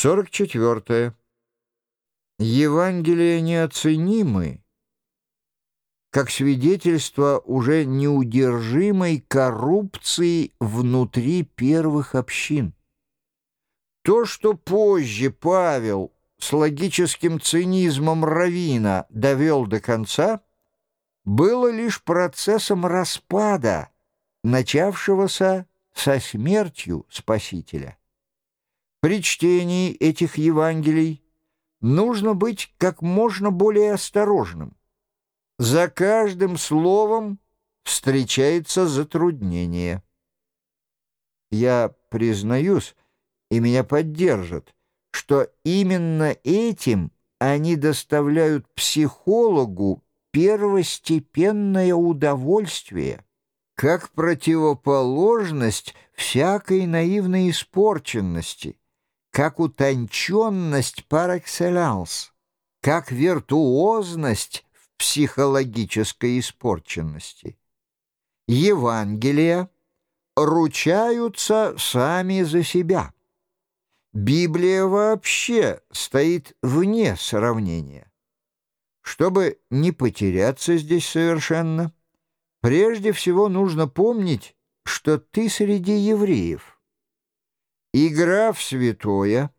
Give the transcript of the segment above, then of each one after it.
44. Евангелия неоценимы, как свидетельство уже неудержимой коррупции внутри первых общин. То, что позже Павел с логическим цинизмом Равина довел до конца, было лишь процессом распада, начавшегося со смертью Спасителя. При чтении этих Евангелий нужно быть как можно более осторожным. За каждым словом встречается затруднение. Я признаюсь, и меня поддержат, что именно этим они доставляют психологу первостепенное удовольствие, как противоположность всякой наивной испорченности — как утонченность par excellence, как виртуозность в психологической испорченности. Евангелия ручаются сами за себя. Библия вообще стоит вне сравнения. Чтобы не потеряться здесь совершенно, прежде всего нужно помнить, что ты среди евреев — Игра в святое,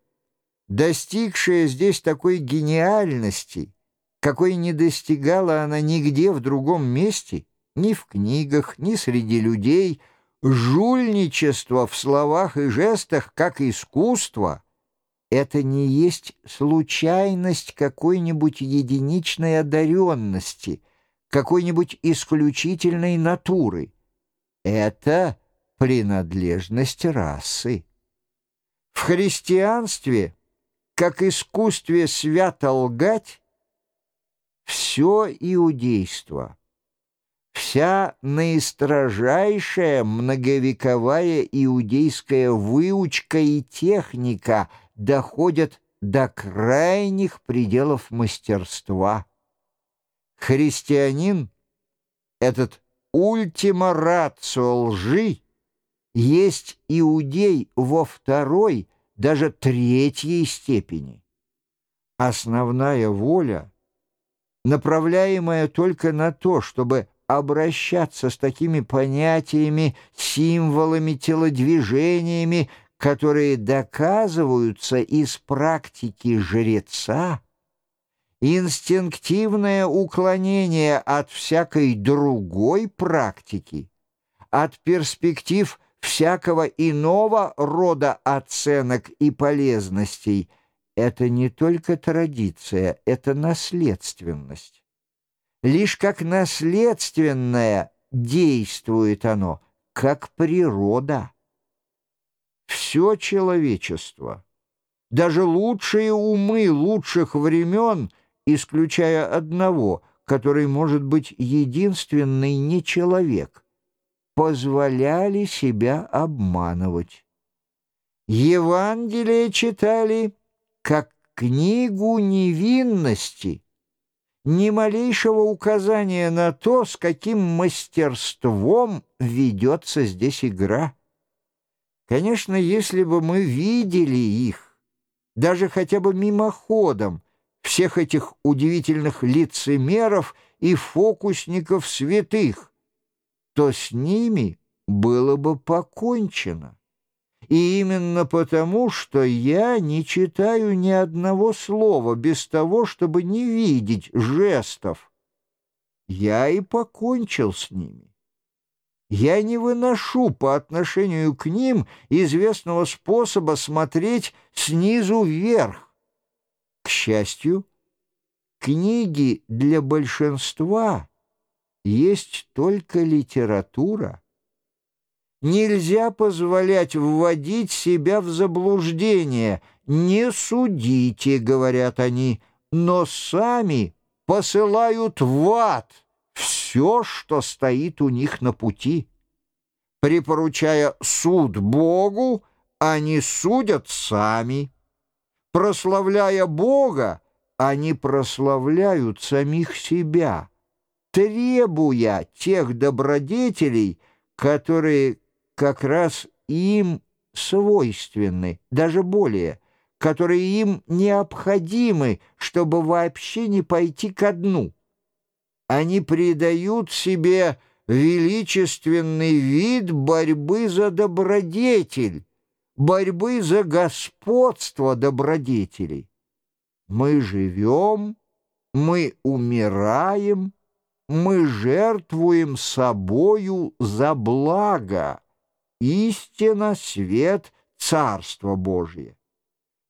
достигшая здесь такой гениальности, какой не достигала она нигде в другом месте, ни в книгах, ни среди людей, жульничество в словах и жестах как искусство — это не есть случайность какой-нибудь единичной одаренности, какой-нибудь исключительной натуры. Это принадлежность расы. В христианстве, как искусстве свято лгать, все иудейство, вся наистрожайшая многовековая иудейская выучка и техника доходят до крайних пределов мастерства. Христианин, этот ультима рацио лжи, есть иудей во второй, даже третьей степени. Основная воля, направляемая только на то, чтобы обращаться с такими понятиями, символами, телодвижениями, которые доказываются из практики жреца, инстинктивное уклонение от всякой другой практики, от перспектив – всякого иного рода оценок и полезностей — это не только традиция, это наследственность. Лишь как наследственное действует оно, как природа. Все человечество, даже лучшие умы лучших времен, исключая одного, который может быть единственный не человек — позволяли себя обманывать. Евангелие читали как книгу невинности, ни малейшего указания на то, с каким мастерством ведется здесь игра. Конечно, если бы мы видели их, даже хотя бы мимоходом, всех этих удивительных лицемеров и фокусников святых, то с ними было бы покончено. И именно потому, что я не читаю ни одного слова без того, чтобы не видеть жестов, я и покончил с ними. Я не выношу по отношению к ним известного способа смотреть снизу вверх. К счастью, книги для большинства — есть только литература. Нельзя позволять вводить себя в заблуждение. «Не судите», — говорят они, но сами посылают в ад все, что стоит у них на пути. Припоручая суд Богу, они судят сами. Прославляя Бога, они прославляют самих себя требуя тех добродетелей, которые как раз им свойственны, даже более, которые им необходимы, чтобы вообще не пойти ко дну. Они придают себе величественный вид борьбы за добродетель, борьбы за господство добродетелей. Мы живем, мы умираем, мы жертвуем собою за благо, истина, свет, Царство Божие.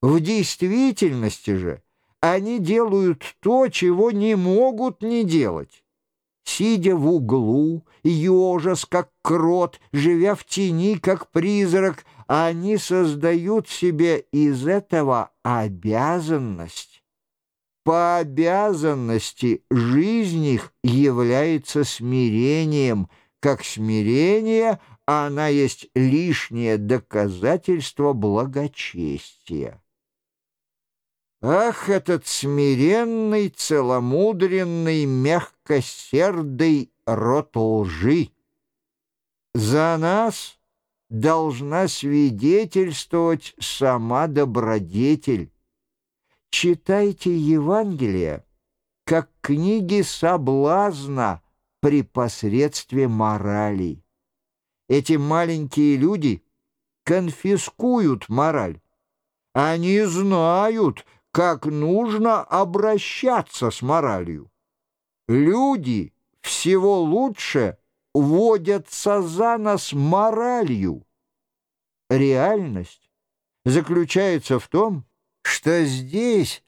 В действительности же они делают то, чего не могут не делать. Сидя в углу, ежас, как крот, живя в тени, как призрак, они создают себе из этого обязанность. По обязанности жизнь их является смирением, как смирение она есть лишнее доказательство благочестия. Ах, этот смиренный, целомудренный, мягкосердый рот лжи! За нас должна свидетельствовать сама добродетель. Читайте Евангелие, как книги соблазна при посредстве морали. Эти маленькие люди конфискуют мораль. Они знают, как нужно обращаться с моралью. Люди всего лучше водятся за нас моралью. Реальность заключается в том, что здесь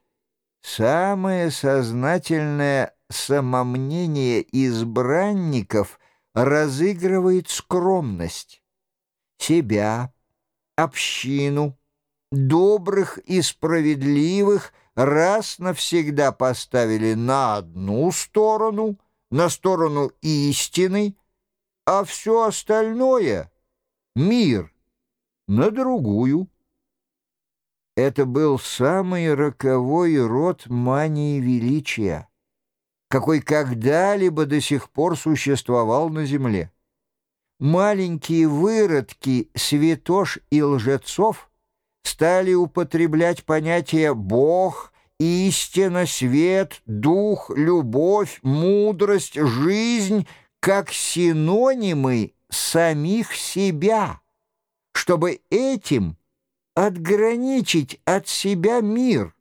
самое сознательное самомнение избранников разыгрывает скромность. Себя, общину, добрых и справедливых раз навсегда поставили на одну сторону, на сторону истины, а все остальное — мир — на другую. Это был самый роковой род мании величия, какой когда-либо до сих пор существовал на земле. Маленькие выродки святош и лжецов — стали употреблять понятия «Бог», «истина», «свет», «дух», «любовь», «мудрость», «жизнь» как синонимы самих себя, чтобы этим отграничить от себя мир.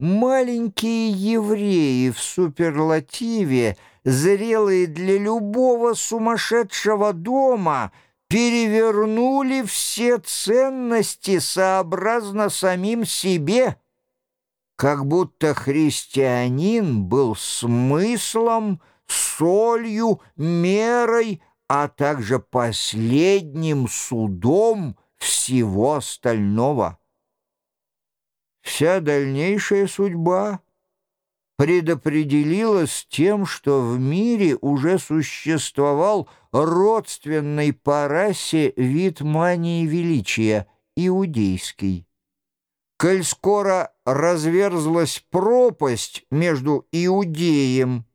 Маленькие евреи в суперлативе, зрелые для любого сумасшедшего дома — перевернули все ценности сообразно самим себе, как будто христианин был смыслом, солью, мерой, а также последним судом всего остального. Вся дальнейшая судьба предопределилась тем, что в мире уже существовал родственный по расе вид мании величия, иудейский. Коль скоро разверзлась пропасть между иудеем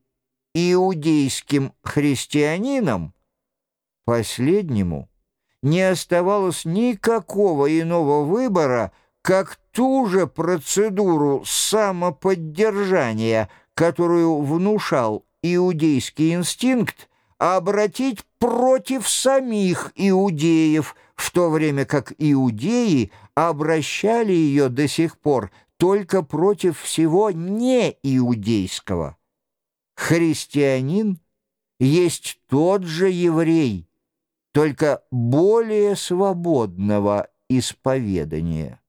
и иудейским христианином, последнему не оставалось никакого иного выбора, как ту же процедуру самоподдержания, которую внушал иудейский инстинкт, обратить против самих иудеев, в то время как иудеи обращали ее до сих пор только против всего неиудейского. Христианин есть тот же еврей, только более свободного исповедания.